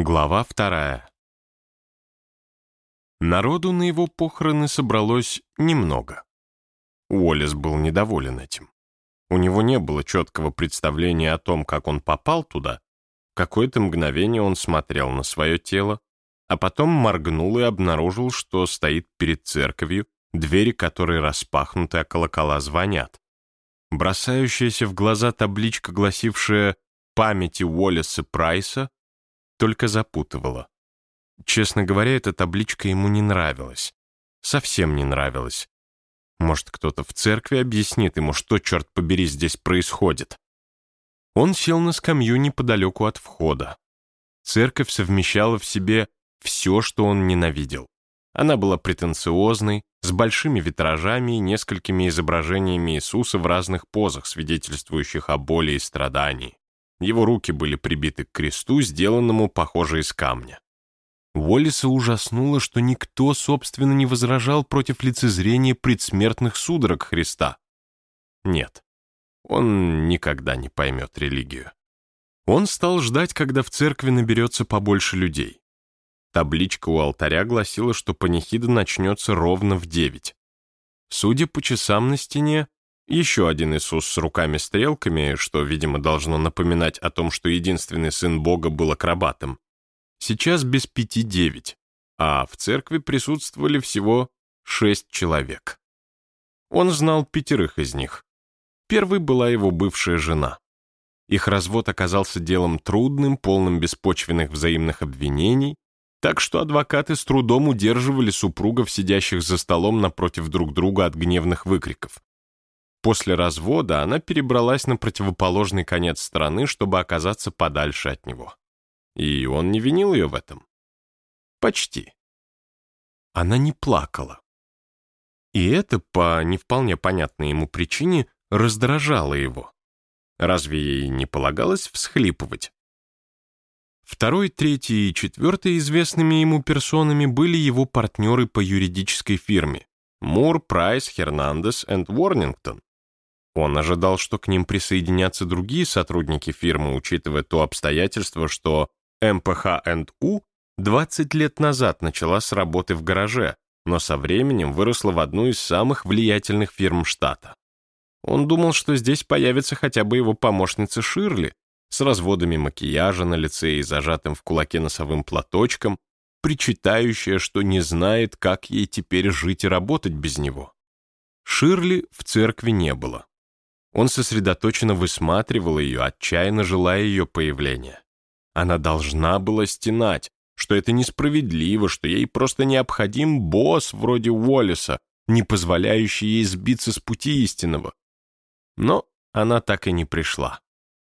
Глава вторая. Народу на его похороны собралось немного. Уоллес был недоволен этим. У него не было четкого представления о том, как он попал туда. Какое-то мгновение он смотрел на свое тело, а потом моргнул и обнаружил, что стоит перед церковью, двери которой распахнуты, а колокола звонят. Бросающаяся в глаза табличка, гласившая «Памяти Уоллеса Прайса», только запутывала. Честно говоря, эта табличка ему не нравилась. Совсем не нравилась. Может, кто-то в церкви объяснит ему, что, черт побери, здесь происходит. Он сел на скамью неподалеку от входа. Церковь совмещала в себе все, что он ненавидел. Она была претенциозной, с большими витражами и несколькими изображениями Иисуса в разных позах, свидетельствующих о боли и страдании. Его руки были прибиты к кресту, сделанному, похоже, из камня. Уоллиса ужаснуло, что никто, собственно, не возражал против лицезрения предсмертных судорог Христа. Нет, он никогда не поймет религию. Он стал ждать, когда в церкви наберется побольше людей. Табличка у алтаря гласила, что панихида начнется ровно в девять. Судя по часам на стене, еще один Иисус с руками-стрелками, что, видимо, должно напоминать о том, что единственный сын Бога был акробатом. Сейчас без пяти девять, а в церкви присутствовали всего шесть человек. Он знал пятерых из них. Первой была его бывшая жена. Их развод оказался делом трудным, полным беспочвенных взаимных обвинений, так что адвокаты с трудом удерживали супругов, сидящих за столом напротив друг друга от гневных выкриков. После развода она перебралась на противоположный конец страны, чтобы оказаться подальше от него. И он не винил ее в этом. Почти. Она не плакала. И это, по не вполне понятной ему причине, раздражало его. Разве ей не полагалось всхлипывать? Второй, третий и четвертый известными ему персонами были его партнеры по юридической фирме Мур, Прайс, Хернандес и Уорнингтон. Он ожидал, что к ним присоединятся другие сотрудники фирмы, учитывая то обстоятельство, что МПХ&У 20 лет назад начала с работы в гараже, но со временем выросла в одну из самых влиятельных фирм штата. Он думал, что здесь появится хотя бы его помощница Ширли, с разводами макияжа на лице и зажатым в кулаке носовым платочком, причитающая, что не знает, как ей теперь жить и работать без него. Ширли в церкви не было. Он сосредоточенно высматривал ее, отчаянно желая ее появления. Она должна была стенать, что это несправедливо, что ей просто необходим босс вроде Уоллеса, не позволяющий ей сбиться с пути истинного. Но она так и не пришла.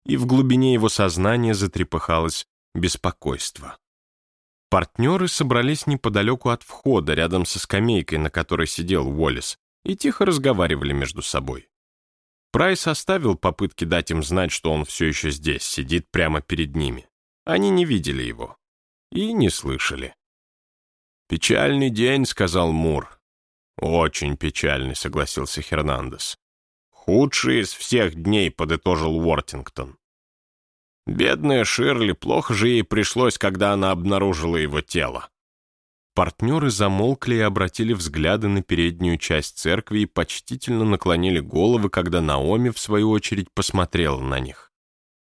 И в глубине его сознания затрепыхалось беспокойство. Партнеры собрались неподалеку от входа, рядом со скамейкой, на которой сидел Уоллес, и тихо разговаривали между собой. Прайс оставил попытки дать им знать, что он все еще здесь, сидит прямо перед ними. Они не видели его и не слышали. «Печальный день», — сказал Мур. «Очень печальный», — согласился Хернандес. «Худший из всех дней», — подытожил Уортингтон. Бедная Ширли, плохо же ей пришлось, когда она обнаружила его тело. Партнеры замолкли и обратили взгляды на переднюю часть церкви и почтительно наклонили головы, когда Наоми, в свою очередь, посмотрела на них.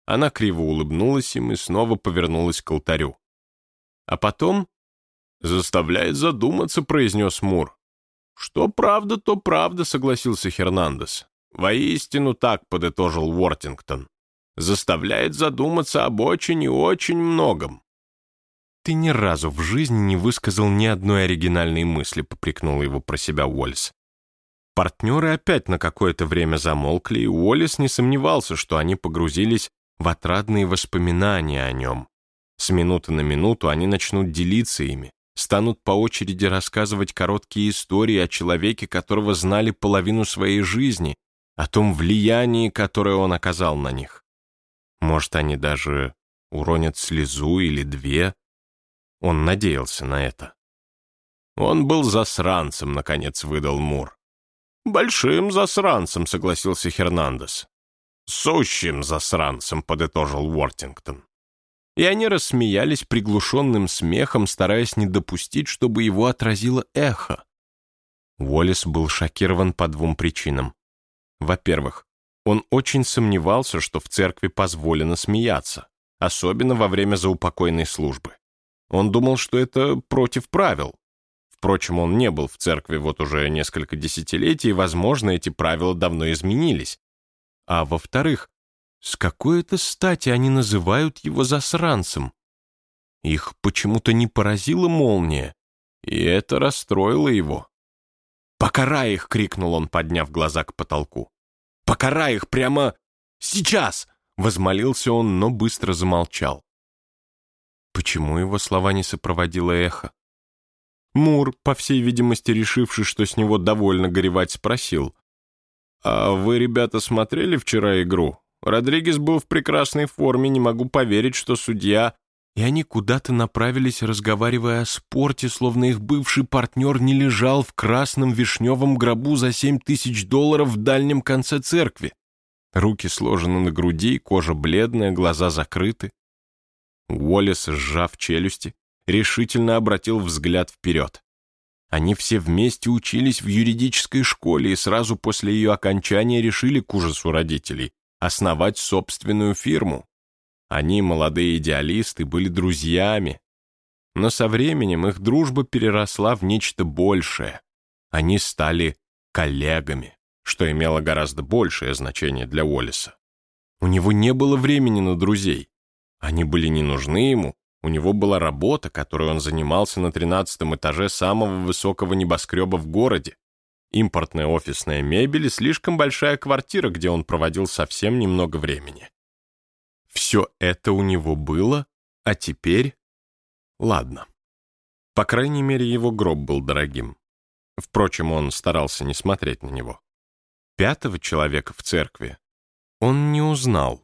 Она криво улыбнулась им и снова повернулась к алтарю. А потом «Заставляет задуматься», — произнес Мур. «Что правда, то правда», — согласился Хернандес. «Воистину так», — подытожил Уортингтон. «Заставляет задуматься об очень и очень многом». «Ты ни разу в жизни не высказал ни одной оригинальной мысли», — попрекнул его про себя Уоллес. Партнеры опять на какое-то время замолкли, и Уоллес не сомневался, что они погрузились в отрадные воспоминания о нем. С минуты на минуту они начнут делиться ими, станут по очереди рассказывать короткие истории о человеке, которого знали половину своей жизни, о том влиянии, которое он оказал на них. Может, они даже уронят слезу или две, он надеялся на это. Он был засранцем, наконец выдал Мур. Большим засранцем, согласился Хернандес. Сущим засранцем, подытожил Уортингтон. и они рассмеялись приглушенным смехом, стараясь не допустить, чтобы его отразило эхо. Уоллес был шокирован по двум причинам. Во-первых, он очень сомневался, что в церкви позволено смеяться, особенно во время заупокойной службы. Он думал, что это против правил. Впрочем, он не был в церкви вот уже несколько десятилетий, возможно, эти правила давно изменились. А во-вторых, с какой-то стати они называют его засранцем? Их почему-то не поразила молния, и это расстроило его. «Покарай их!» — крикнул он, подняв глаза к потолку. «Покарай их прямо сейчас!» — возмолился он, но быстро замолчал. Почему его слова не сопроводило эхо? Мур, по всей видимости, решивший, что с него довольно горевать, спросил. «А вы, ребята, смотрели вчера игру? Родригес был в прекрасной форме, не могу поверить, что судья...» И они куда-то направились, разговаривая о спорте, словно их бывший партнер не лежал в красном вишневом гробу за семь тысяч долларов в дальнем конце церкви. Руки сложены на груди, кожа бледная, глаза закрыты. Уоллес, сжав челюсти, решительно обратил взгляд вперед. Они все вместе учились в юридической школе и сразу после ее окончания решили к ужасу родителей основать собственную фирму. Они, молодые идеалисты, были друзьями. Но со временем их дружба переросла в нечто большее. Они стали коллегами, что имело гораздо большее значение для Уоллеса. У него не было времени на друзей. Они были не нужны ему. У него была работа, которой он занимался на тринадцатом этаже самого высокого небоскреба в городе импортная офисная мебель и слишком большая квартира, где он проводил совсем немного времени. Все это у него было, а теперь... Ладно. По крайней мере, его гроб был дорогим. Впрочем, он старался не смотреть на него. Пятого человека в церкви он не узнал.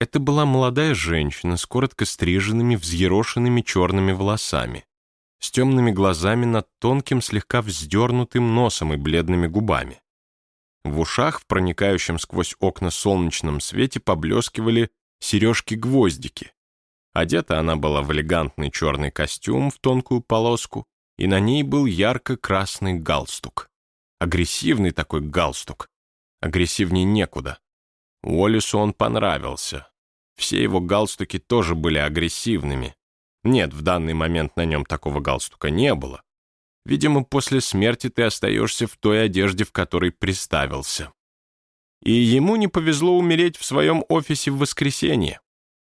Это была молодая женщина с коротко стриженными, взъерошенными черными волосами с темными глазами над тонким, слегка вздернутым носом и бледными губами. В ушах, в проникающем сквозь окна солнечном свете, поблескивали сережки-гвоздики. Одета она была в элегантный черный костюм в тонкую полоску, и на ней был ярко-красный галстук. Агрессивный такой галстук. Агрессивней некуда. Уоллесу он понравился. Все его галстуки тоже были агрессивными, нет, в данный момент на нем такого галстука не было. Видимо, после смерти ты остаешься в той одежде, в которой приставился. И ему не повезло умереть в своем офисе в воскресенье.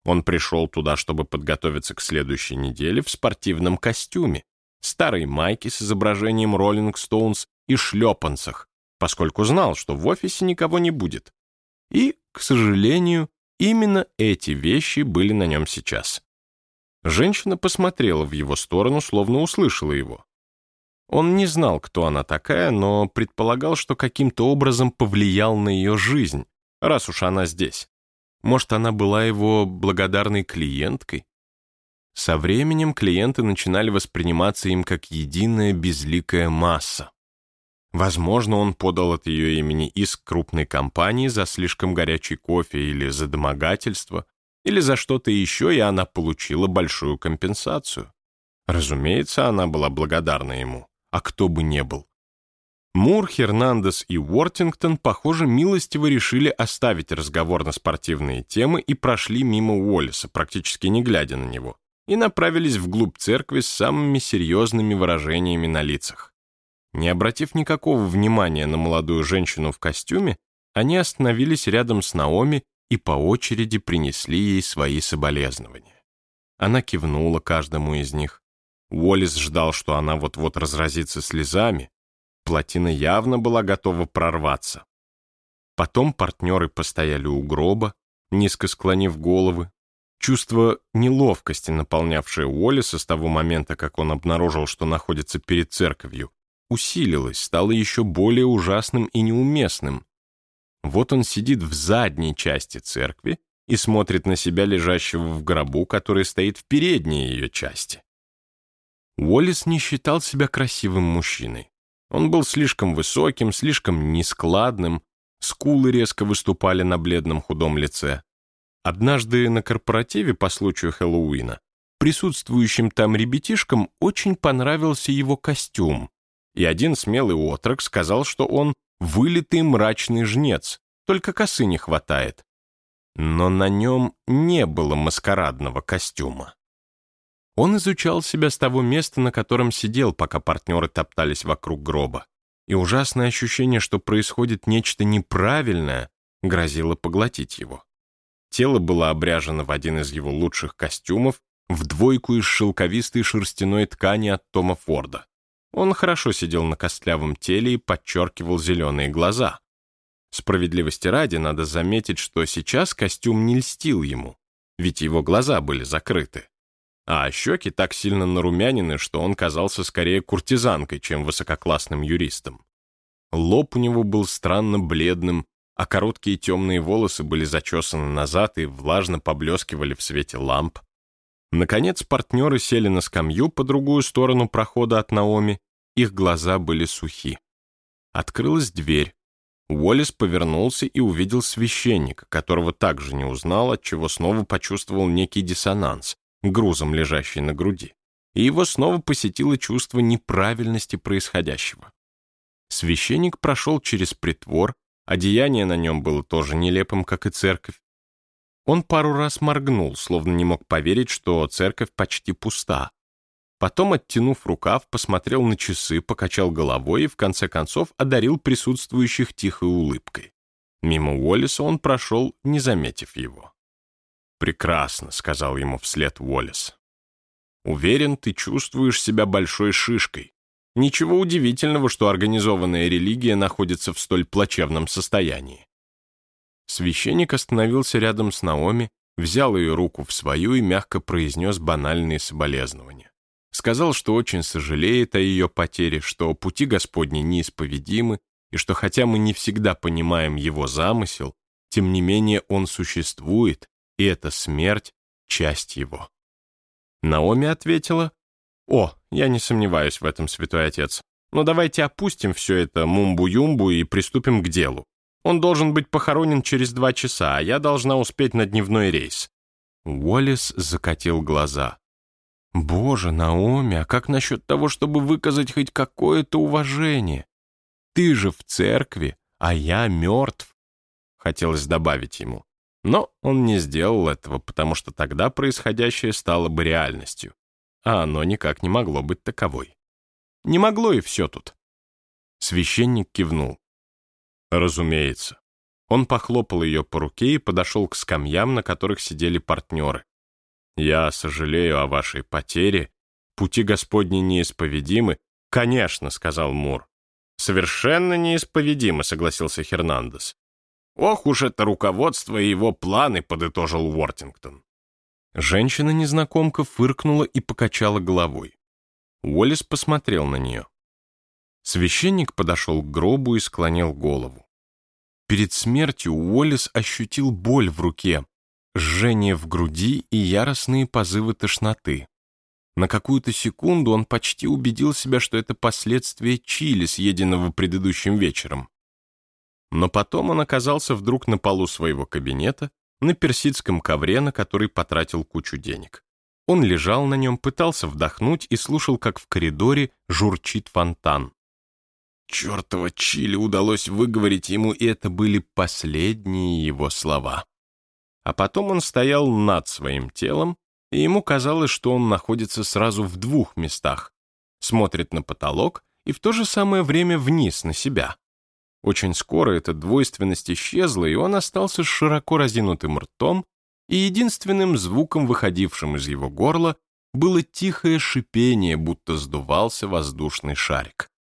Он пришел туда, чтобы подготовиться к следующей неделе в спортивном костюме, старой майке с изображением Роллинг Стоунс и шлепанцах, поскольку знал, что в офисе никого не будет. И, к сожалению, именно эти вещи были на нем сейчас. Женщина посмотрела в его сторону, словно услышала его. Он не знал, кто она такая, но предполагал, что каким-то образом повлиял на ее жизнь, раз уж она здесь. Может, она была его благодарной клиенткой? Со временем клиенты начинали восприниматься им как единая безликая масса. Возможно, он подал от ее имени иск крупной компании за слишком горячий кофе или за домогательство, или за что-то еще, и она получила большую компенсацию. Разумеется, она была благодарна ему, а кто бы не был. Мур, Хернандес и Уортингтон, похоже, милостиво решили оставить разговор на спортивные темы и прошли мимо Уоллеса, практически не глядя на него, и направились вглубь церкви с самыми серьезными выражениями на лицах. Не обратив никакого внимания на молодую женщину в костюме, они остановились рядом с Наоми и по очереди принесли ей свои соболезнования. Она кивнула каждому из них. Уоллес ждал, что она вот-вот разразится слезами. Плотина явно была готова прорваться. Потом партнеры постояли у гроба, низко склонив головы. Чувство неловкости, наполнявшее Уоллеса с того момента, как он обнаружил, что находится перед церковью, усилилось, стало еще более ужасным и неуместным. Вот он сидит в задней части церкви и смотрит на себя, лежащего в гробу, который стоит в передней ее части. Уоллес не считал себя красивым мужчиной. Он был слишком высоким, слишком нескладным, скулы резко выступали на бледном худом лице. Однажды на корпоративе по случаю Хэллоуина присутствующим там ребятишкам очень понравился его костюм, и один смелый отрок сказал, что он вылитый мрачный жнец, только косы не хватает. Но на нем не было маскарадного костюма. Он изучал себя с того места, на котором сидел, пока партнеры топтались вокруг гроба, и ужасное ощущение, что происходит нечто неправильное, грозило поглотить его. Тело было обряжено в один из его лучших костюмов, в двойку из шелковистой шерстяной ткани от Тома Форда. Он хорошо сидел на костлявом теле и подчеркивал зеленые глаза. Справедливости ради, надо заметить, что сейчас костюм не льстил ему, ведь его глаза были закрыты. А щеки так сильно нарумянины, что он казался скорее куртизанкой, чем высококлассным юристом. Лоб у него был странно бледным, а короткие темные волосы были зачесаны назад и влажно поблескивали в свете ламп. Наконец партнеры сели на скамью по другую сторону прохода от Наоми, их глаза были сухи. Открылась дверь. Уоллес повернулся и увидел священника, которого также не узнал, отчего снова почувствовал некий диссонанс, грузом лежащий на груди. И его снова посетило чувство неправильности происходящего. Священник прошел через притвор, Одеяние на нем было тоже нелепым, как и церковь. Он пару раз моргнул, словно не мог поверить, что церковь почти пуста. Потом, оттянув рукав, посмотрел на часы, покачал головой и, в конце концов, одарил присутствующих тихой улыбкой. Мимо Уоллеса он прошел, не заметив его. «Прекрасно», — сказал ему вслед Уоллес. «Уверен, ты чувствуешь себя большой шишкой. Ничего удивительного, что организованная религия находится в столь плачевном состоянии. Священник остановился рядом с Наоми, взял ее руку в свою и мягко произнес банальные соболезнования. Сказал, что очень сожалеет о ее потере, что пути Господни неисповедимы, и что хотя мы не всегда понимаем его замысел, тем не менее он существует, и эта смерть — часть его. Наоми ответила, «О, я не сомневаюсь в этом, святой отец. Но давайте опустим все это мумбу-юмбу и приступим к делу. Он должен быть похоронен через два часа, а я должна успеть на дневной рейс». Уоллес закатил глаза. «Боже, Наоми, а как насчет того, чтобы выказать хоть какое-то уважение? Ты же в церкви, а я мертв». Хотелось добавить ему. Но он не сделал этого, потому что тогда происходящее стало бы реальностью а оно никак не могло быть таковой. Не могло и все тут. Священник кивнул. Разумеется. Он похлопал ее по руке и подошел к скамьям, на которых сидели партнеры. «Я сожалею о вашей потере. Пути Господни неисповедимы». «Конечно», — сказал Мур. «Совершенно неисповедимо», — согласился Хернандес. «Ох уж это руководство и его планы», — подытожил Уортингтон. Женщина-незнакомка фыркнула и покачала головой. Уоллес посмотрел на нее. Священник подошел к гробу и склонил голову. Перед смертью Уоллес ощутил боль в руке, жжение в груди и яростные позывы тошноты. На какую-то секунду он почти убедил себя, что это последствия чили, съеденного предыдущим вечером. Но потом он оказался вдруг на полу своего кабинета на персидском ковре, на который потратил кучу денег. Он лежал на нем, пытался вдохнуть и слушал, как в коридоре журчит фонтан. Чертово чили удалось выговорить ему, и это были последние его слова. А потом он стоял над своим телом, и ему казалось, что он находится сразу в двух местах. Смотрит на потолок и в то же самое время вниз на себя. Очень скоро эта двойственность исчезла, и он остался с широко разинутым ртом, и единственным звуком, выходившим из его горла, было тихое шипение, будто сдувался воздушный шарик.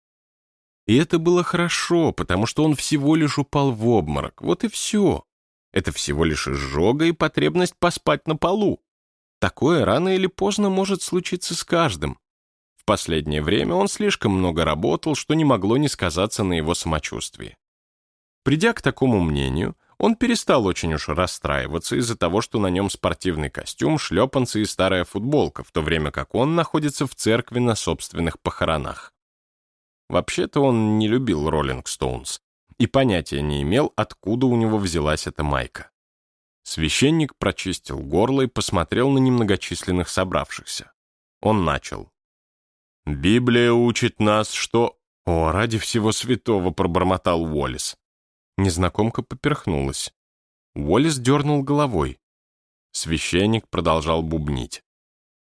И это было хорошо, потому что он всего лишь упал в обморок. Вот и все. Это всего лишь изжога и потребность поспать на полу. Такое рано или поздно может случиться с каждым последнее время он слишком много работал, что не могло не сказаться на его самочувствии. Придя к такому мнению, он перестал очень уж расстраиваться из-за того, что на нем спортивный костюм, шлепанцы и старая футболка, в то время как он находится в церкви на собственных похоронах. Вообще-то он не любил Роллинг Стоунс и понятия не имел, откуда у него взялась эта майка. Священник прочистил горло и посмотрел на немногочисленных собравшихся. Он начал. «Библия учит нас, что...» «О, ради всего святого!» — пробормотал Уоллес. Незнакомка поперхнулась. Уоллес дернул головой. Священник продолжал бубнить.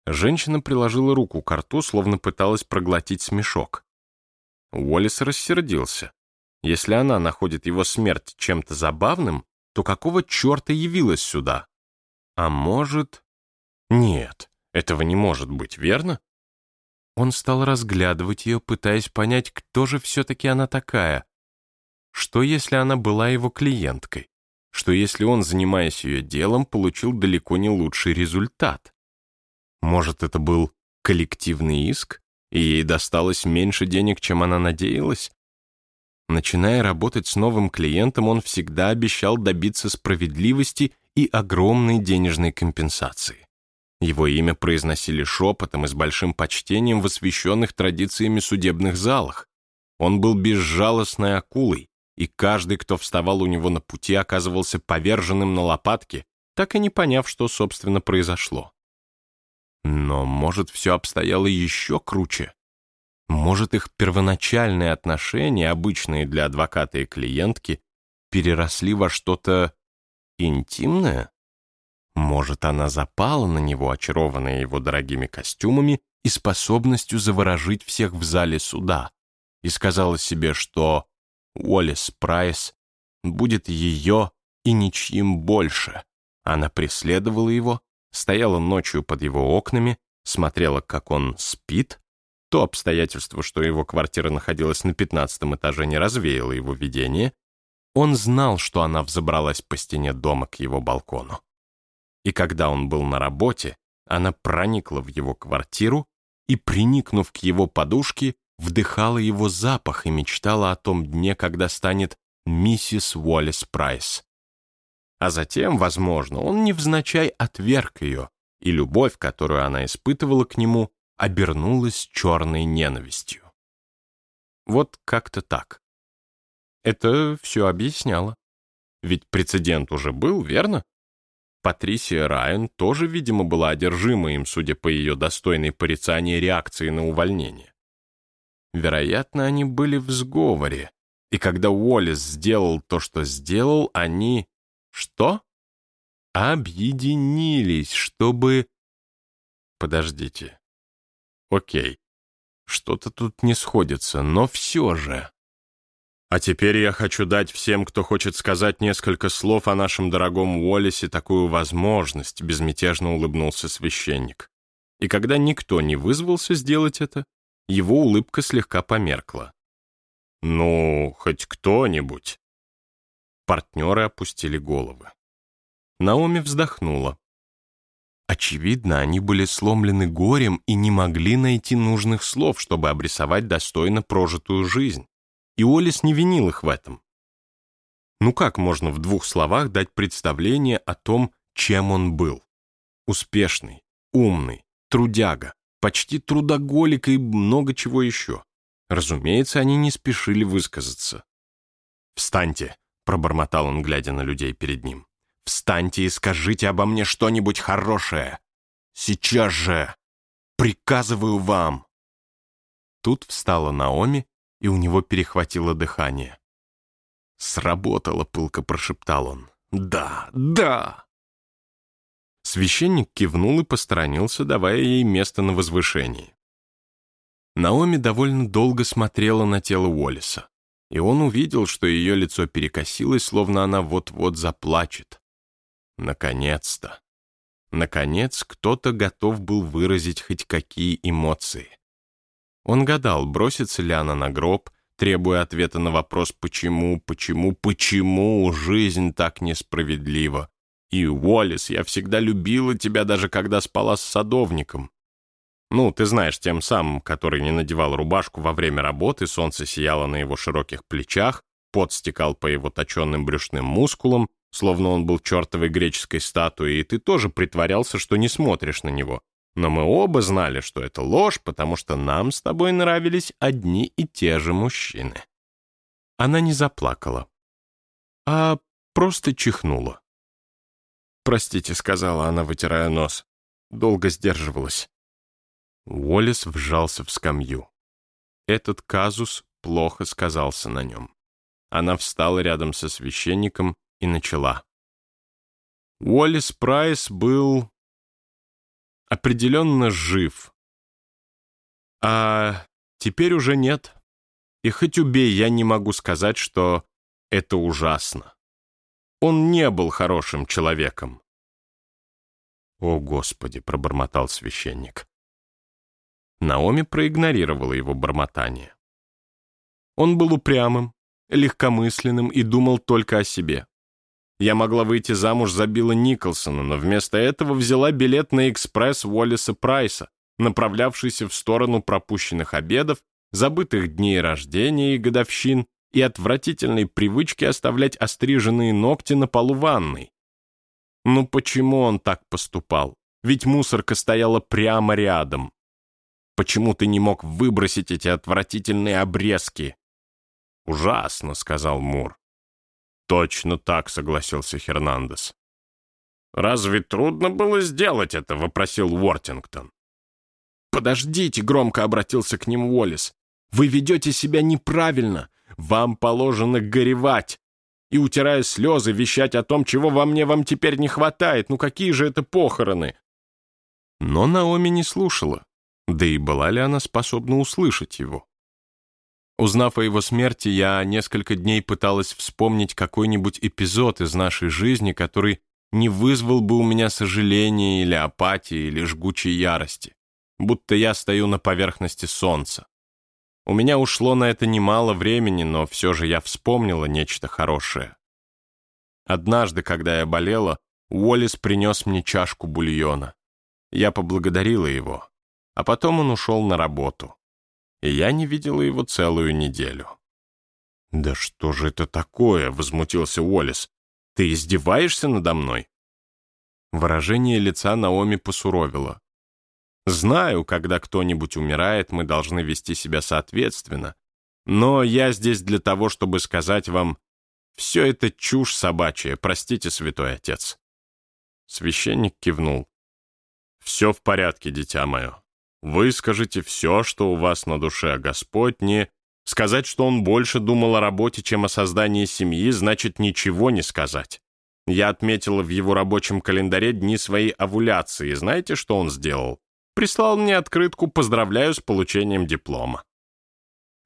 Женщина приложила руку к рту, словно пыталась проглотить смешок. Уоллес рассердился. Если она находит его смерть чем-то забавным, то какого черта явилась сюда? А может... Нет, этого не может быть, верно? Он стал разглядывать ее, пытаясь понять, кто же все-таки она такая. Что, если она была его клиенткой? Что, если он, занимаясь ее делом, получил далеко не лучший результат? Может, это был коллективный иск, и ей досталось меньше денег, чем она надеялась? Начиная работать с новым клиентом, он всегда обещал добиться справедливости и огромной денежной компенсации. Его имя произносили шепотом и с большим почтением в освященных традициями судебных залах. Он был безжалостной акулой, и каждый, кто вставал у него на пути, оказывался поверженным на лопатки, так и не поняв, что, собственно, произошло. Но, может, все обстояло еще круче? Может, их первоначальные отношения, обычные для адвоката и клиентки, переросли во что-то интимное? Может, она запала на него, очарованная его дорогими костюмами и способностью заворожить всех в зале суда, и сказала себе, что Уоллес Прайс будет ее и ничьим больше. Она преследовала его, стояла ночью под его окнами, смотрела, как он спит, то обстоятельство, что его квартира находилась на пятнадцатом этаже, не развеяло его видение. Он знал, что она взобралась по стене дома к его балкону. И когда он был на работе, она проникла в его квартиру и, приникнув к его подушке, вдыхала его запах и мечтала о том дне, когда станет миссис Уоллес Прайс. А затем, возможно, он невзначай отверг ее, и любовь, которую она испытывала к нему, обернулась черной ненавистью. Вот как-то так. Это все объясняло. Ведь прецедент уже был, верно? Патрисия Райан тоже, видимо, была одержима им, судя по ее достойной порицании реакции на увольнение. Вероятно, они были в сговоре, и когда Уоллес сделал то, что сделал, они... Что? Объединились, чтобы... Подождите. Окей. Что-то тут не сходится, но все же. А теперь я хочу дать всем, кто хочет сказать несколько слов о нашем дорогом Уоллесе, такую возможность, безмятежно улыбнулся священник. И когда никто не вызвался сделать это, его улыбка слегка померкла. «Ну, хоть кто-нибудь». Партнеры опустили головы. Наоми вздохнула. Очевидно, они были сломлены горем и не могли найти нужных слов, чтобы обрисовать достойно прожитую жизнь. И Олис не винил их в этом. Ну как можно в двух словах дать представление о том, чем он был? Успешный, умный, трудяга, почти трудоголик и много чего еще. Разумеется, они не спешили высказаться. «Встаньте», — пробормотал он, глядя на людей перед ним. Встаньте и скажите обо мне что-нибудь хорошее. Сейчас же! Приказываю вам!» Тут встала Наоми, и у него перехватило дыхание. «Сработало», — пылко прошептал он. «Да, да!» Священник кивнул и посторонился, давая ей место на возвышении. Наоми довольно долго смотрела на тело Уоллеса, и он увидел, что ее лицо перекосилось, словно она вот-вот заплачет. Наконец-то. Наконец, кто-то готов был выразить хоть какие эмоции. Он гадал, бросится ли она на гроб, требуя ответа на вопрос «почему, почему, почему жизнь так несправедлива?» И, Уоллес, я всегда любила тебя, даже когда спала с садовником. Ну, ты знаешь, тем самым, который не надевал рубашку во время работы, солнце сияло на его широких плечах, пот стекал по его точенным брюшным мускулам, словно он был чертовой греческой статуей, и ты тоже притворялся, что не смотришь на него. Но мы оба знали, что это ложь, потому что нам с тобой нравились одни и те же мужчины. Она не заплакала, а просто чихнула. «Простите», — сказала она, вытирая нос. Долго сдерживалась. Уоллес вжался в скамью. Этот казус плохо сказался на нем. Она встала рядом со священником и начала. Уоллес Прайс был определенно жив. А теперь уже нет. И хоть убей, я не могу сказать, что это ужасно. Он не был хорошим человеком. «О, Господи!» — пробормотал священник. Наоми проигнорировала его бормотание. Он был упрямым, легкомысленным и думал только о себе. Я могла выйти замуж за Билла Николсона, но вместо этого взяла билет на экспресс Уоллеса Прайса, направлявшийся в сторону пропущенных обедов, забытых дней рождения и годовщин и отвратительной привычки оставлять остриженные ногти на полу ванной. Ну почему он так поступал? Ведь мусорка стояла прямо рядом. Почему ты не мог выбросить эти отвратительные обрезки? «Ужасно», — сказал Мур. «Точно так», — согласился Хернандес. «Разве трудно было сделать это?» — вопросил Уортингтон. «Подождите», — громко обратился к ним Уоллес. «Вы ведете себя неправильно. Вам положено горевать и, утирая слезы, вещать о том, чего во мне вам теперь не хватает. Ну какие же это похороны?» Но Наоми не слушала. Да и была ли она способна услышать его? Узнав о его смерти, я несколько дней пыталась вспомнить какой-нибудь эпизод из нашей жизни, который не вызвал бы у меня сожаления или апатии, или жгучей ярости, будто я стою на поверхности солнца. У меня ушло на это немало времени, но все же я вспомнила нечто хорошее. Однажды, когда я болела, Уоллес принес мне чашку бульона. Я поблагодарила его, а потом он ушел на работу и я не видела его целую неделю. «Да что же это такое?» — возмутился Уоллес. «Ты издеваешься надо мной?» Выражение лица Наоми посуровило. «Знаю, когда кто-нибудь умирает, мы должны вести себя соответственно, но я здесь для того, чтобы сказать вам, все это чушь собачья, простите, святой отец». Священник кивнул. «Все в порядке, дитя мое. Выскажите все, что у вас на душе, Господь не... Сказать, что он больше думал о работе, чем о создании семьи, значит ничего не сказать. Я отметила в его рабочем календаре дни своей овуляции. Знаете, что он сделал? Прислал мне открытку «Поздравляю с получением диплома».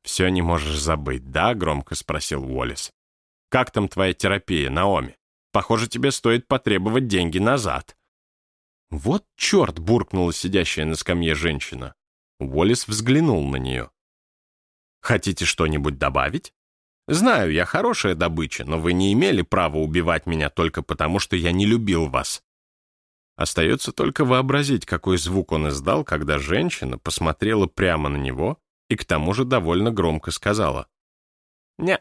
«Все не можешь забыть, да?» — громко спросил Уоллес. «Как там твоя терапия, Наоми? Похоже, тебе стоит потребовать деньги назад». «Вот черт!» — буркнула сидящая на скамье женщина. Уоллес взглянул на нее. «Хотите что-нибудь добавить? Знаю, я хорошая добыча, но вы не имели права убивать меня только потому, что я не любил вас». Остается только вообразить, какой звук он издал, когда женщина посмотрела прямо на него и к тому же довольно громко сказала. не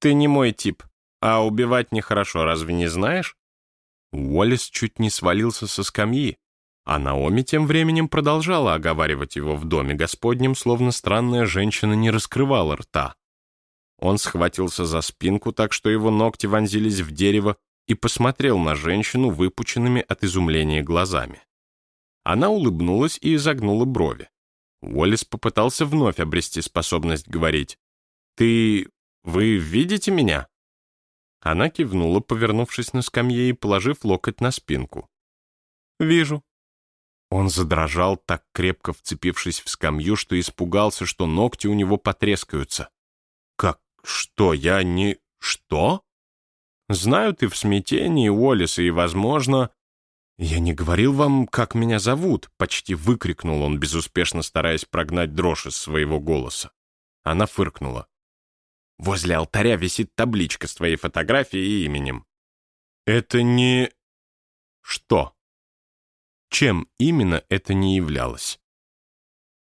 ты не мой тип, а убивать нехорошо, разве не знаешь?» Уоллес чуть не свалился со скамьи, а Наоми тем временем продолжала оговаривать его в доме Господнем, словно странная женщина не раскрывала рта. Он схватился за спинку так, что его ногти вонзились в дерево и посмотрел на женщину выпученными от изумления глазами. Она улыбнулась и изогнула брови. Уоллес попытался вновь обрести способность говорить. «Ты... вы видите меня?» Она кивнула, повернувшись на скамье и положив локоть на спинку. «Вижу». Он задрожал, так крепко вцепившись в скамью, что испугался, что ногти у него потрескаются. «Как? Что? Я не... Что?» «Знаю, ты в смятении, Уоллес, и, возможно...» «Я не говорил вам, как меня зовут», — почти выкрикнул он, безуспешно стараясь прогнать дрожь из своего голоса. Она фыркнула. Возле алтаря висит табличка с твоей фотографией и именем. Это не... Что? Чем именно это не являлось?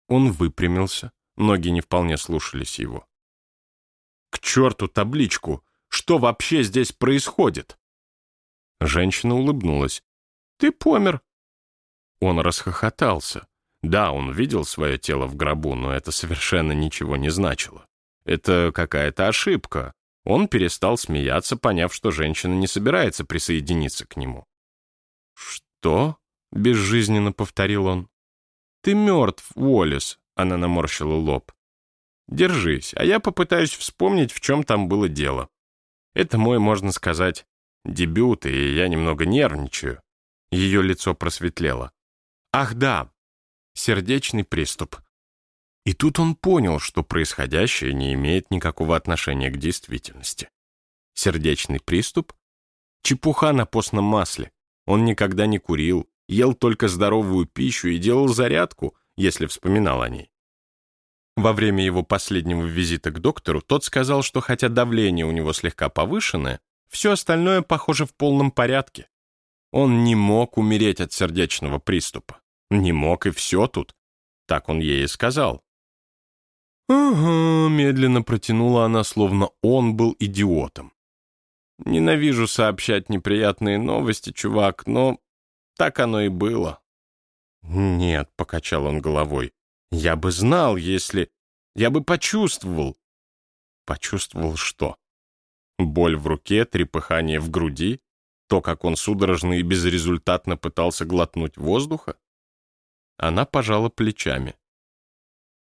Он выпрямился, ноги не вполне слушались его. К черту табличку! Что вообще здесь происходит? Женщина улыбнулась. Ты помер. Он расхохотался. Да, он видел свое тело в гробу, но это совершенно ничего не значило. Это какая-то ошибка. Он перестал смеяться, поняв, что женщина не собирается присоединиться к нему. «Что?» — безжизненно повторил он. «Ты мертв, Уоллес», — она наморщила лоб. «Держись, а я попытаюсь вспомнить, в чем там было дело. Это мой, можно сказать, дебют, и я немного нервничаю». Ее лицо просветлело. «Ах да, сердечный приступ». И тут он понял, что происходящее не имеет никакого отношения к действительности. Сердечный приступ? Чепуха на постном масле. Он никогда не курил, ел только здоровую пищу и делал зарядку, если вспоминал о ней. Во время его последнего визита к доктору тот сказал, что хотя давление у него слегка повышенное, все остальное, похоже, в полном порядке. Он не мог умереть от сердечного приступа. Не мог, и все тут. Так он ей и сказал. «Ага», — медленно протянула она, словно он был идиотом. «Ненавижу сообщать неприятные новости, чувак, но так оно и было». «Нет», — покачал он головой, — «я бы знал, если... Я бы почувствовал». «Почувствовал что?» Боль в руке, трепыхание в груди, то, как он судорожно и безрезультатно пытался глотнуть воздуха? Она пожала плечами.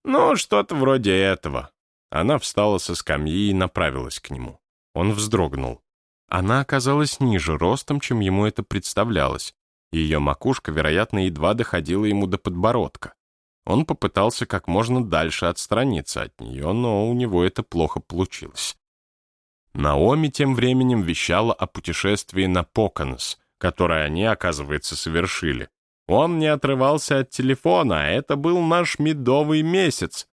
«Ну, что-то вроде этого». Она встала со скамьи и направилась к нему. Он вздрогнул. Она оказалась ниже ростом, чем ему это представлялось. Ее макушка, вероятно, едва доходила ему до подбородка. Он попытался как можно дальше отстраниться от нее, но у него это плохо получилось. Наоми тем временем вещала о путешествии на Поконос, которое они, оказывается, совершили. Он не отрывался от телефона, а это был наш медовый месяц.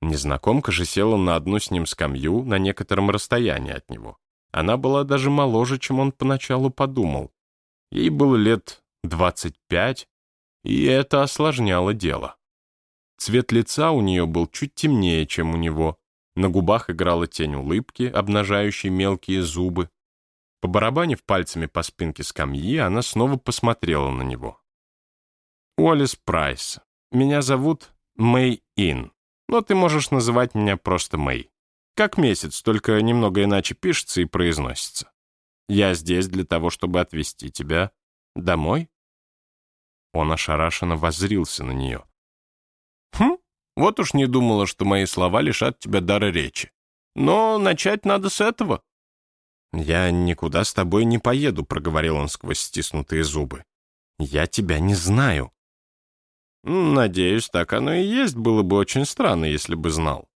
Незнакомка же села на одну с ним скамью на некотором расстоянии от него. Она была даже моложе, чем он поначалу подумал. Ей было лет 25, и это осложняло дело. Цвет лица у нее был чуть темнее, чем у него. На губах играла тень улыбки, обнажающей мелкие зубы. Побарабанив пальцами по спинке скамьи, она снова посмотрела на него. Уоллес Прайс. Меня зовут Мэй Ин, но ты можешь называть меня просто Мэй. Как месяц, только немного иначе пишется и произносится. Я здесь для того, чтобы отвезти тебя домой. Он ошарашенно воззрился на нее. Хм, вот уж не думала, что мои слова лишат тебя дара речи. Но начать надо с этого. «Я никуда с тобой не поеду», — проговорил он сквозь стиснутые зубы. «Я тебя не знаю». «Надеюсь, так оно и есть. Было бы очень странно, если бы знал».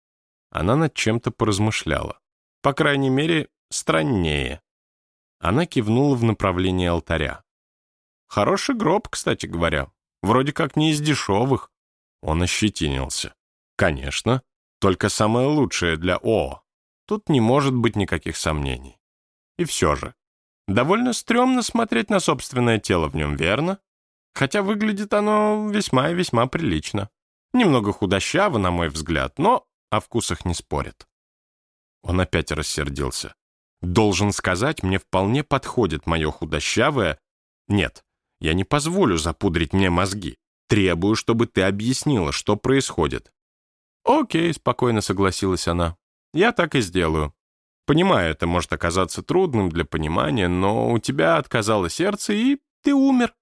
Она над чем-то поразмышляла. По крайней мере, страннее. Она кивнула в направлении алтаря. «Хороший гроб, кстати говоря. Вроде как не из дешевых». Он ощетинился. «Конечно. Только самое лучшее для О. Тут не может быть никаких сомнений. И все же. Довольно стрёмно смотреть на собственное тело в нем, верно? Хотя выглядит оно весьма и весьма прилично. Немного худощаво, на мой взгляд, но о вкусах не спорят. Он опять рассердился. Должен сказать, мне вполне подходит мое худощавое... Нет, я не позволю запудрить мне мозги. Требую, чтобы ты объяснила, что происходит. Окей, спокойно согласилась она. Я так и сделаю. Понимаю, это может оказаться трудным для понимания, но у тебя отказало сердце, и ты умер.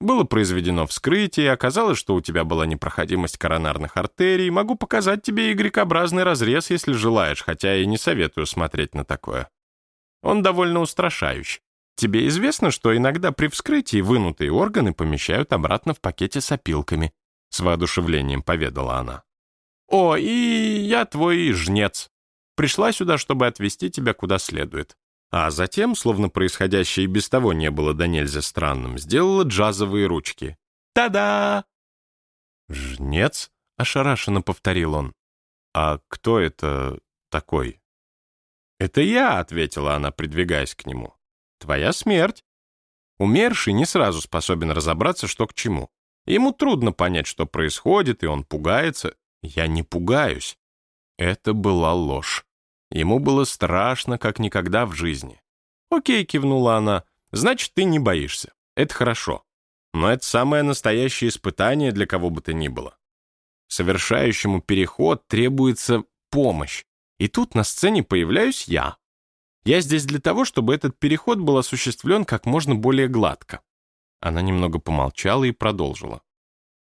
Было произведено вскрытие, оказалось, что у тебя была непроходимость коронарных артерий. Могу показать тебе Y-образный разрез, если желаешь, хотя и не советую смотреть на такое. Он довольно устрашающий. Тебе известно, что иногда при вскрытии вынутые органы помещают обратно в пакете с опилками?» С воодушевлением поведала она. «О, и я твой жнец. Пришла сюда, чтобы отвезти тебя куда следует. А затем, словно происходящее и без того не было до нельзя странным, сделала джазовые ручки. «Та-да!» «Жнец?» — ошарашенно повторил он. «А кто это такой?» «Это я», — ответила она, придвигаясь к нему. «Твоя смерть». Умерший не сразу способен разобраться, что к чему. Ему трудно понять, что происходит, и он пугается. Я не пугаюсь. Это была ложь. Ему было страшно, как никогда в жизни. «Окей», — кивнула она, — «значит, ты не боишься. Это хорошо. Но это самое настоящее испытание для кого бы то ни было. Совершающему переход требуется помощь. И тут на сцене появляюсь я. Я здесь для того, чтобы этот переход был осуществлен как можно более гладко. Она немного помолчала и продолжила.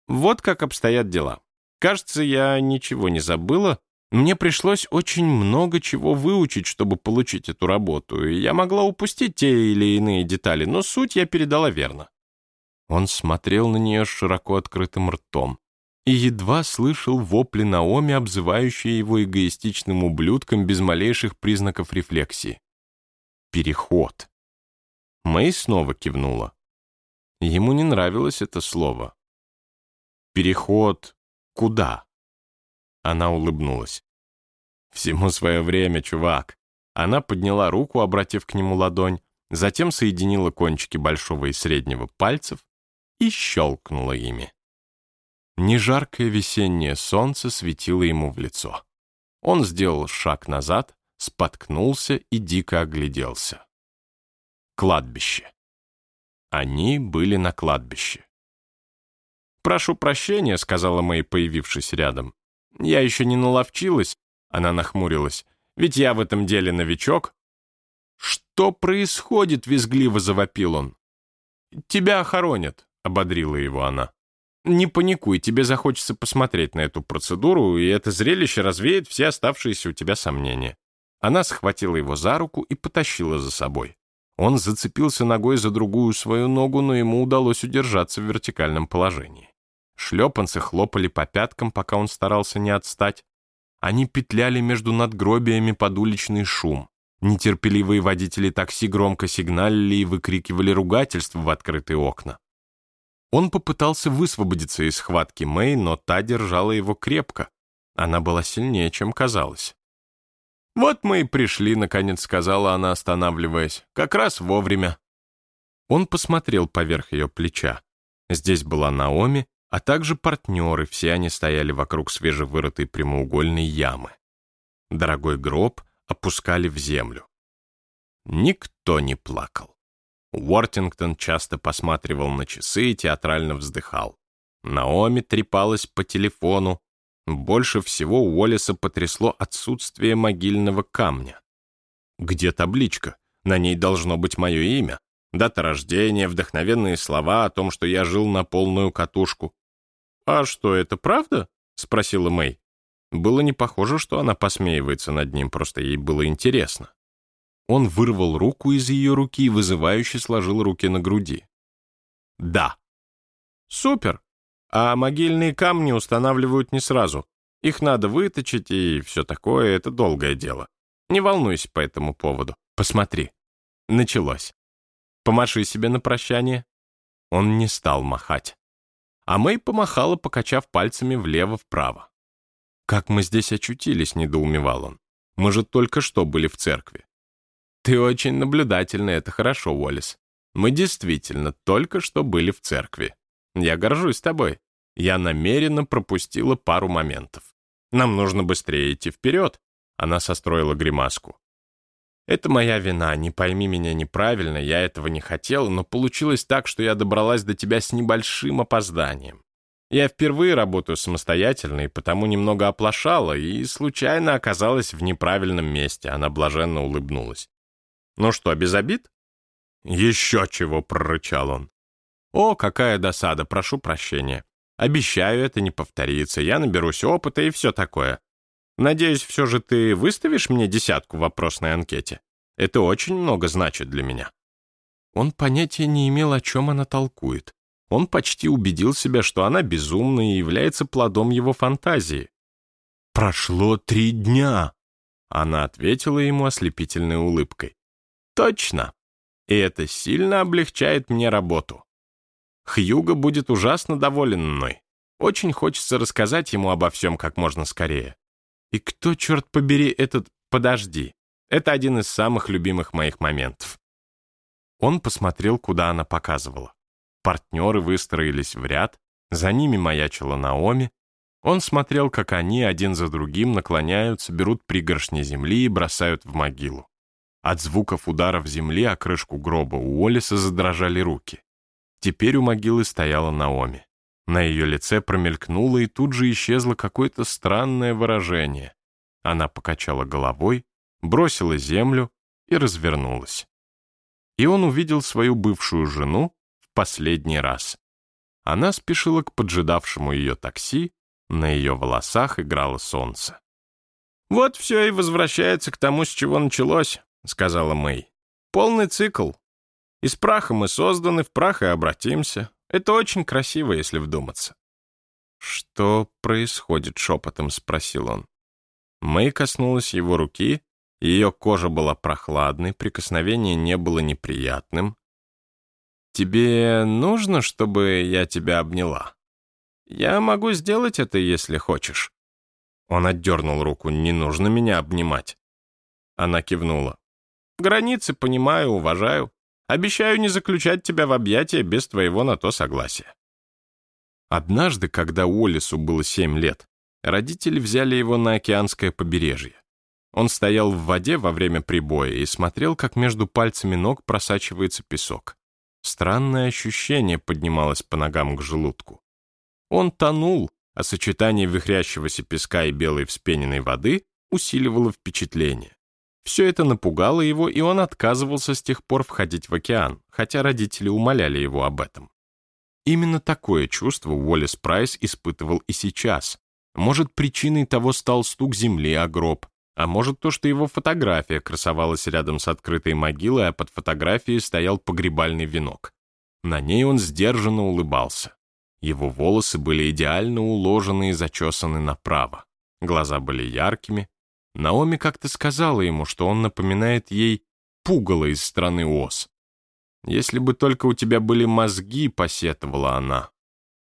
«Вот как обстоят дела. Кажется, я ничего не забыла. Мне пришлось очень много чего выучить, чтобы получить эту работу, и я могла упустить те или иные детали, но суть я передала верно». Он смотрел на нее широко открытым ртом и едва слышал вопли Наоми, обзывающие его эгоистичным ублюдком без малейших признаков рефлексии. Переход. Мэй снова кивнула. Ему не нравилось это слово. Переход куда? Она улыбнулась. Всему свое время, чувак. Она подняла руку, обратив к нему ладонь, затем соединила кончики большого и среднего пальцев и щелкнула ими. Нежаркое весеннее солнце светило ему в лицо. Он сделал шаг назад, споткнулся и дико огляделся. Кладбище. Они были на кладбище. «Прошу прощения», — сказала Мэй, появившись рядом. «Я еще не наловчилась», — она нахмурилась. «Ведь я в этом деле новичок». «Что происходит?» — визгливо завопил он. «Тебя охоронят», — ободрила его она. Не паникуй, тебе захочется посмотреть на эту процедуру, и это зрелище развеет все оставшиеся у тебя сомнения. Она схватила его за руку и потащила за собой. Он зацепился ногой за другую свою ногу, но ему удалось удержаться в вертикальном положении. Шлепанцы хлопали по пяткам, пока он старался не отстать. Они петляли между надгробиями под уличный шум. Нетерпеливые водители такси громко сигналили и выкрикивали ругательства в открытые окна. Он попытался высвободиться из схватки Мэй, но та держала его крепко. Она была сильнее, чем казалось. «Вот мы и пришли», — наконец сказала она, останавливаясь. «Как раз вовремя». Он посмотрел поверх ее плеча. Здесь была Наоми, а также партнеры, все они стояли вокруг свежевырытой прямоугольной ямы. Дорогой гроб опускали в землю. Никто не плакал. Уортингтон часто посматривал на часы и театрально вздыхал. Наоми трепалась по телефону. Больше всего Уоллеса потрясло отсутствие могильного камня. Где табличка? На ней должно быть мое имя. Дата рождения, вдохновенные слова о том, что я жил на полную катушку. «А что, это правда?» — спросила Мэй. Было не похоже, что она посмеивается над ним, просто ей было интересно. Он вырвал руку из ее руки и вызывающе сложил руки на груди. «Да». «Супер. А могильные камни устанавливают не сразу. Их надо выточить и все такое, это долгое дело. Не волнуйся по этому поводу. Посмотри. Началось. Помаши себе на прощание». Он не стал махать. А Мэй помахала, покачав пальцами влево-вправо. «Как мы здесь очутились?» — недоумевал он. «Мы же только что были в церкви». «Ты очень наблюдательный, это хорошо, Уоллес. Мы действительно только что были в церкви. Я горжусь тобой. Я намеренно пропустила пару моментов. Нам нужно быстрее идти вперед». Она состроила гримаску. «Это моя вина, не пойми меня неправильно, я этого не хотел, но получилось так, что я добралась до тебя с небольшим опозданием. Я впервые работаю самостоятельно и потому немного оплошала и случайно оказалась в неправильном месте», она блаженно улыбнулась. «Ну что, без обид?» «Еще чего!» — прорычал он. «О, какая досада, прошу прощения. Обещаю, это не повторится, я наберусь опыта и все такое. Надеюсь, все же ты выставишь мне десятку в вопросной анкете? Это очень много значит для меня». Он понятия не имел, о чем она толкует. Он почти убедил себя, что она безумна и является плодом его фантазии. «Прошло три дня!» Она ответила ему ослепительной улыбкой. Точно. И это сильно облегчает мне работу. Хьюго будет ужасно доволен мной. Очень хочется рассказать ему обо всем как можно скорее. И кто, черт побери, этот «подожди»? Это один из самых любимых моих моментов. Он посмотрел, куда она показывала. Партнеры выстроились в ряд, за ними маячила Наоми. Он смотрел, как они один за другим наклоняются, берут пригоршни земли и бросают в могилу. От звуков ударов земли о крышку гроба у Олиса задрожали руки. Теперь у могилы стояла Наоми. На ее лице промелькнуло и тут же исчезло какое-то странное выражение. Она покачала головой, бросила землю и развернулась. И он увидел свою бывшую жену в последний раз. Она спешила к поджидавшему ее такси, на ее волосах играло солнце. «Вот все и возвращается к тому, с чего началось», — сказала Мэй. «Полный цикл. Из праха мы созданы, в прах и обратимся. Это очень красиво, если вдуматься». «Что происходит?» — шепотом спросил он. Мэй коснулась его руки, ее кожа была прохладной, прикосновение не было неприятным. «Тебе нужно, чтобы я тебя обняла?» «Я могу сделать это, если хочешь». Он отдернул руку. «Не нужно меня обнимать». Она кивнула. «Границы понимаю, уважаю. Обещаю не заключать тебя в объятия без твоего на то согласия». Однажды, когда Уоллесу было семь лет, родители взяли его на океанское побережье. Он стоял в воде во время прибоя и смотрел, как между пальцами ног просачивается песок. Странное ощущение поднималось по ногам к желудку. Он тонул, а сочетание вихрящегося песка и белой вспененной воды усиливало впечатление. Все это напугало его, и он отказывался с тех пор входить в океан, хотя родители умоляли его об этом. Именно такое чувство Уоллес Прайс испытывал и сейчас. Может, причиной того стал стук земли о гроб, а может, то, что его фотография красовалась рядом с открытой могилой, а под фотографией стоял погребальный венок. На ней он сдержанно улыбался. Его волосы были идеально уложены и зачесаны направо. Глаза были яркими. Наоми как-то сказала ему, что он напоминает ей пугало из страны Оз. «Если бы только у тебя были мозги», — посетовала она.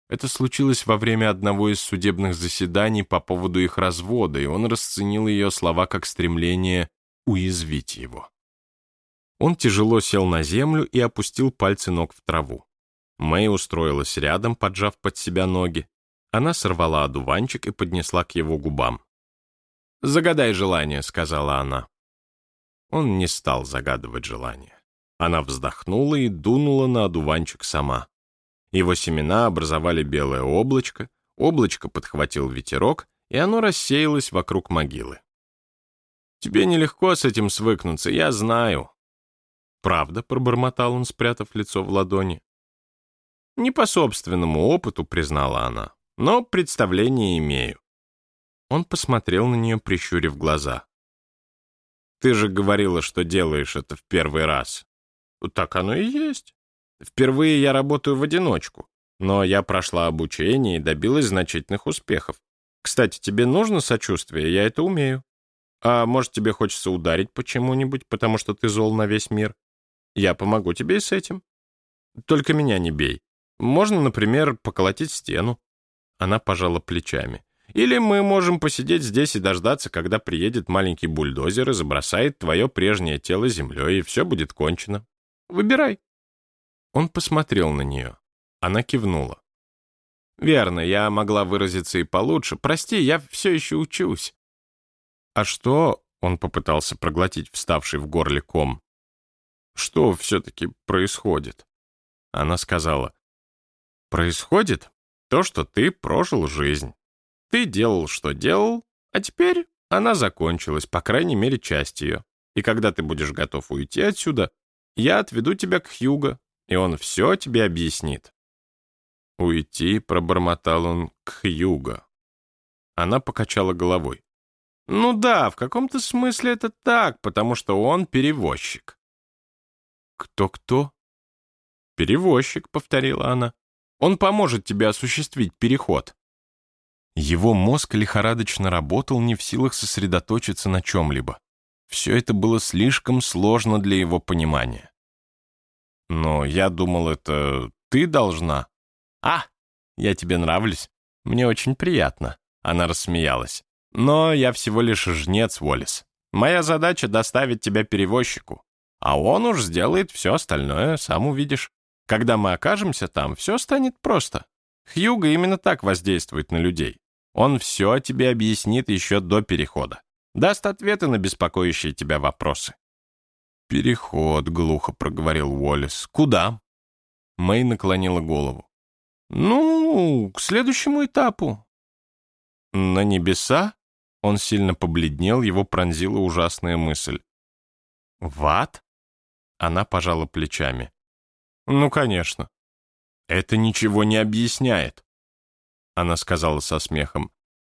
Это случилось во время одного из судебных заседаний по поводу их развода, и он расценил ее слова как стремление уязвить его. Он тяжело сел на землю и опустил пальцы ног в траву. Мэй устроилась рядом, поджав под себя ноги. Она сорвала одуванчик и поднесла к его губам. «Загадай желание», — сказала она. Он не стал загадывать желание. Она вздохнула и дунула на одуванчик сама. Его семена образовали белое облачко, облачко подхватил ветерок, и оно рассеялось вокруг могилы. «Тебе нелегко с этим свыкнуться, я знаю». «Правда», — пробормотал он, спрятав лицо в ладони. Не по собственному опыту, признала она, но представление имею. Он посмотрел на нее, прищурив глаза. «Ты же говорила, что делаешь это в первый раз». «Так оно и есть. Впервые я работаю в одиночку, но я прошла обучение и добилась значительных успехов. Кстати, тебе нужно сочувствие, я это умею. А может, тебе хочется ударить почему-нибудь, потому что ты зол на весь мир? Я помогу тебе и с этим. Только меня не бей. Можно, например, поколотить стену. Она пожала плечами. Или мы можем посидеть здесь и дождаться, когда приедет маленький бульдозер и забросает твое прежнее тело землей, и все будет кончено. Выбирай. Он посмотрел на нее. Она кивнула. «Верно, я могла выразиться и получше. Прости, я все еще учусь». «А что?» — он попытался проглотить вставший в горле ком. «Что все-таки происходит?» Она сказала, Происходит то, что ты прожил жизнь. Ты делал, что делал, а теперь она закончилась, по крайней мере, часть ее. И когда ты будешь готов уйти отсюда, я отведу тебя к Хьюго, и он все тебе объяснит. «Уйти», — пробормотал он, — «к Хьюго». Она покачала головой. «Ну да, в каком-то смысле это так, потому что он перевозчик». «Кто-кто?» «Перевозчик», — повторила она. Он поможет тебе осуществить переход». Его мозг лихорадочно работал, не в силах сосредоточиться на чем-либо. Все это было слишком сложно для его понимания. «Но я думал, это ты должна». «А, я тебе нравлюсь. Мне очень приятно». Она рассмеялась. «Но я всего лишь жнец, Уоллес. Моя задача — доставить тебя перевозчику. А он уж сделает все остальное, сам увидишь». Когда мы окажемся там, все станет просто. Хьюго именно так воздействует на людей. Он все тебе объяснит еще до перехода. Даст ответы на беспокоящие тебя вопросы. «Переход», — глухо проговорил Уоллес. «Куда?» Мэй наклонила голову. «Ну, к следующему этапу». «На небеса?» Он сильно побледнел, его пронзила ужасная мысль. «В ад?» Она пожала плечами. Ну, конечно. Это ничего не объясняет. Она сказала со смехом.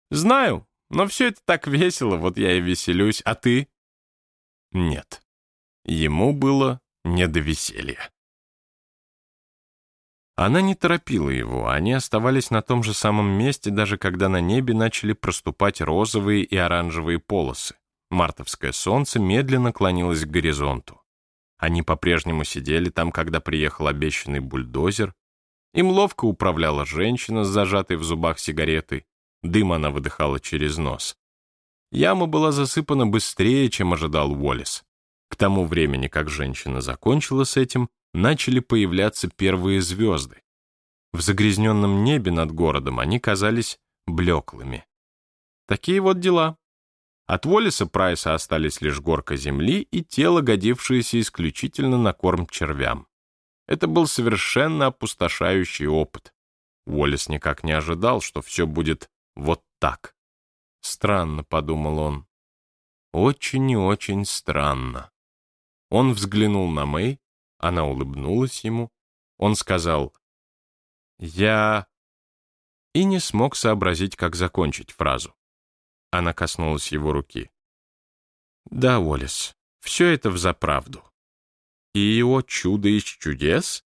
Знаю, но все это так весело, вот я и веселюсь. А ты? Нет. Ему было не до веселья. Она не торопила его, они оставались на том же самом месте, даже когда на небе начали проступать розовые и оранжевые полосы. Мартовское солнце медленно клонилось к горизонту. Они по-прежнему сидели там, когда приехал обещанный бульдозер. Им ловко управляла женщина с зажатой в зубах сигаретой. Дым она выдыхала через нос. Яма была засыпана быстрее, чем ожидал Уоллес. К тому времени, как женщина закончила с этим, начали появляться первые звезды. В загрязненном небе над городом они казались блеклыми. Такие вот дела. От Уоллеса Прайса остались лишь горка земли и тело, годившееся исключительно на корм червям. Это был совершенно опустошающий опыт. Уоллес никак не ожидал, что все будет вот так. Странно, подумал он. Очень и очень странно. Он взглянул на Мэй, она улыбнулась ему. Он сказал «Я...» и не смог сообразить, как закончить фразу. Она коснулась его руки. «Да, Уоллес, все это взаправду. И его чудо из чудес?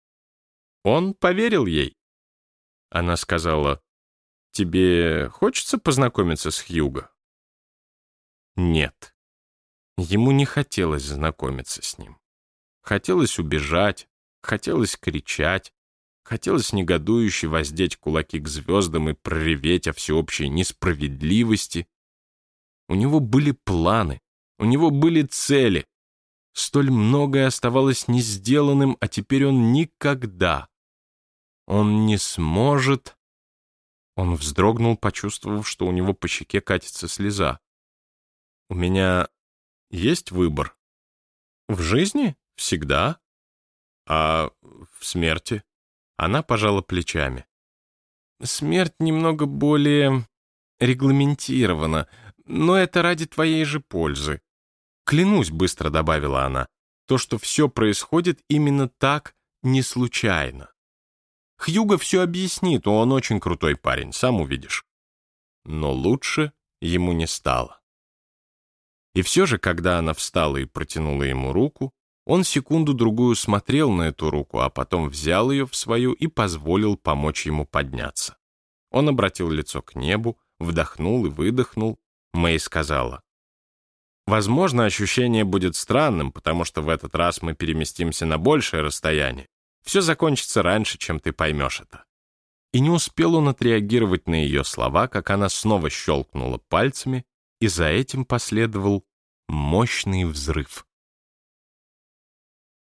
Он поверил ей». Она сказала, «Тебе хочется познакомиться с Хьюго?» Нет. Ему не хотелось знакомиться с ним. Хотелось убежать, хотелось кричать, хотелось негодующе воздеть кулаки к звездам и прореветь о всеобщей несправедливости. У него были планы, у него были цели. Столь многое оставалось не сделанным, а теперь он никогда. Он не сможет... Он вздрогнул, почувствовав, что у него по щеке катится слеза. «У меня есть выбор. В жизни всегда. А в смерти? Она пожала плечами. Смерть немного более регламентирована, но это ради твоей же пользы. Клянусь, быстро добавила она, то, что все происходит именно так, не случайно. Хьюго все объяснит, он очень крутой парень, сам увидишь. Но лучше ему не стало. И все же, когда она встала и протянула ему руку, он секунду-другую смотрел на эту руку, а потом взял ее в свою и позволил помочь ему подняться. Он обратил лицо к небу, вдохнул и выдохнул. Мэй сказала, «Возможно, ощущение будет странным, потому что в этот раз мы переместимся на большее расстояние. Все закончится раньше, чем ты поймешь это». И не успел он отреагировать на ее слова, как она снова щелкнула пальцами, и за этим последовал мощный взрыв.